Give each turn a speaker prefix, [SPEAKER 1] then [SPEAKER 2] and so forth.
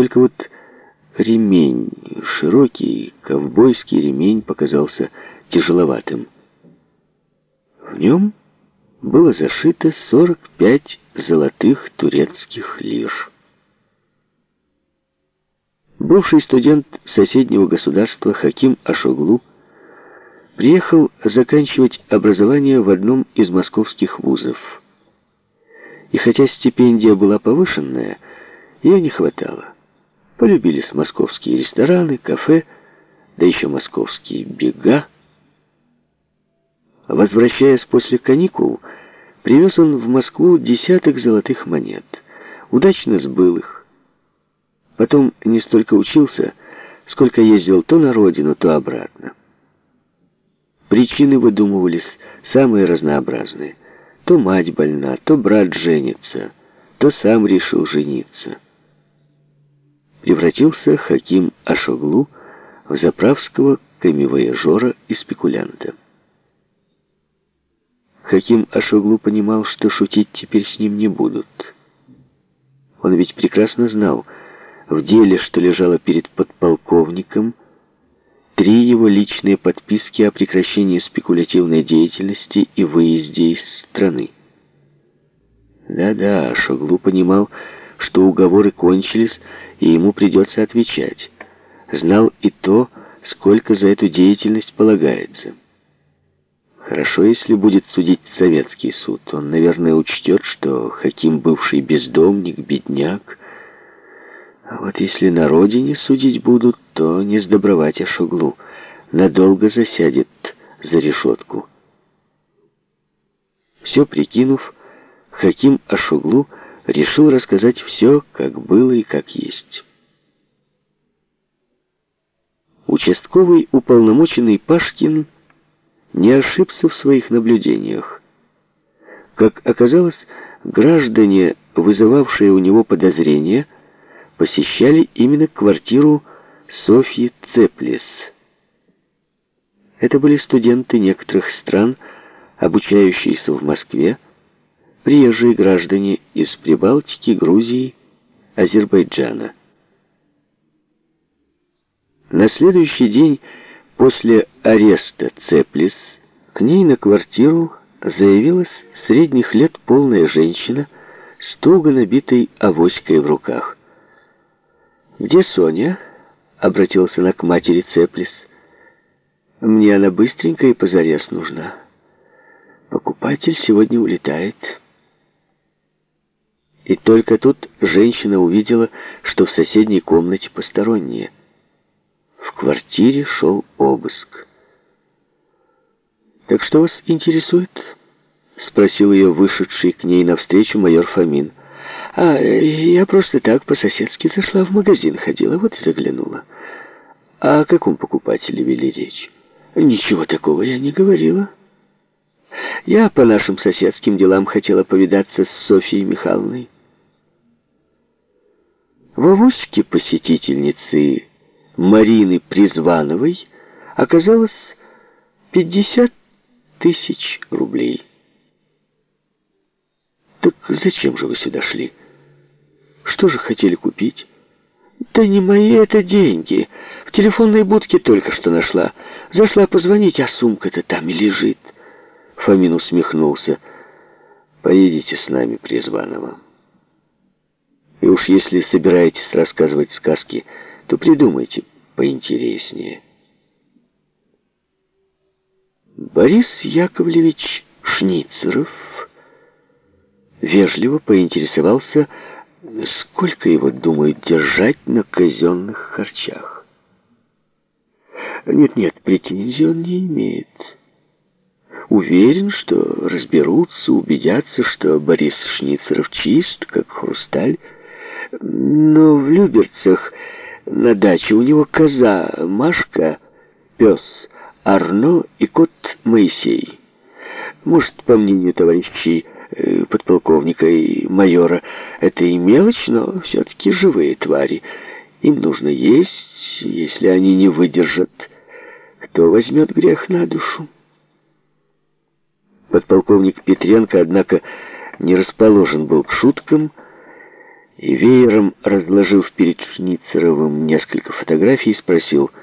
[SPEAKER 1] Только вот ремень, широкий ковбойский ремень, показался тяжеловатым. В нем было зашито 45 золотых турецких лир. Бывший студент соседнего государства Хаким Ашоглу приехал заканчивать образование в одном из московских вузов. И хотя стипендия была повышенная, ее не хватало. Полюбились московские рестораны, кафе, да еще московские бега. Возвращаясь после каникул, привез он в Москву десяток золотых монет. Удачно сбыл их. Потом не столько учился, сколько ездил то на родину, то обратно. Причины выдумывались самые разнообразные. То мать больна, то брат женится, то сам решил жениться. Превратился Хаким Ашоглу в заправского камевояжора и спекулянта. Хаким Ашоглу понимал, что шутить теперь с ним не будут. Он ведь прекрасно знал, в деле, что лежало перед подполковником, Три его личные подписки о прекращении спекулятивной деятельности и выезде из страны. Да-да, Шоглу понимал, что уговоры кончились, и ему придется отвечать. Знал и то, сколько за эту деятельность полагается. Хорошо, если будет судить советский суд. Он, наверное, учтет, что Хаким бывший бездомник, бедняк, а вот если на родине судить будут, то не сдобровать Ашуглу. Надолго засядет за решетку. Все прикинув, Хаким Ашуглу решил рассказать все, как было и как есть. Участковый уполномоченный Пашкин не ошибся в своих наблюдениях. Как оказалось, граждане, вызывавшие у него подозрения, посещали именно квартиру Софьи Цеплис. Это были студенты некоторых стран, обучающиеся в Москве, приезжие граждане из Прибалтики, Грузии, Азербайджана. На следующий день после ареста Цеплис к ней на квартиру заявилась средних лет полная женщина с туго набитой авоськой в руках. «Где Соня?» — обратился она к матери Цеплис. «Мне она быстренько и позарез нужна. Покупатель сегодня улетает». И только тут женщина увидела, что в соседней комнате посторонние. В квартире шел обыск. «Так что вас интересует?» — спросил ее вышедший к ней навстречу майор Фомин. А, я просто так по-соседски зашла в магазин, ходила, вот и заглянула. О каком покупателе вели речь? Ничего такого я не говорила. Я по нашим соседским делам хотела повидаться с Софьей Михайловной. В авоське посетительницы Марины Призвановой оказалось 50 тысяч рублей. Так зачем же вы сюда шли? Что же хотели купить? Да не мои это деньги. В телефонной будке только что нашла. Зашла позвонить, а сумка-то там и лежит. Фомин усмехнулся. Поедете с нами, Призванова. Уж если собираетесь рассказывать сказки, то придумайте поинтереснее. Борис Яковлевич Шницеров вежливо поинтересовался, сколько его думают держать на казенных харчах. Нет-нет, претензий он не имеет. Уверен, что разберутся, убедятся, что Борис Шницеров чист, как хрусталь. Но в Люберцах на даче у него коза Машка, пес Арно и кот Моисей. Может, по мнению товарищей Э, подполковника и майора. Это и мелочь, но все-таки живые твари. Им нужно есть, если они не выдержат. Кто возьмет грех на душу? Подполковник Петренко, однако, не расположен был к шуткам и веером, разложив перед Шницеровым несколько фотографий, спросил —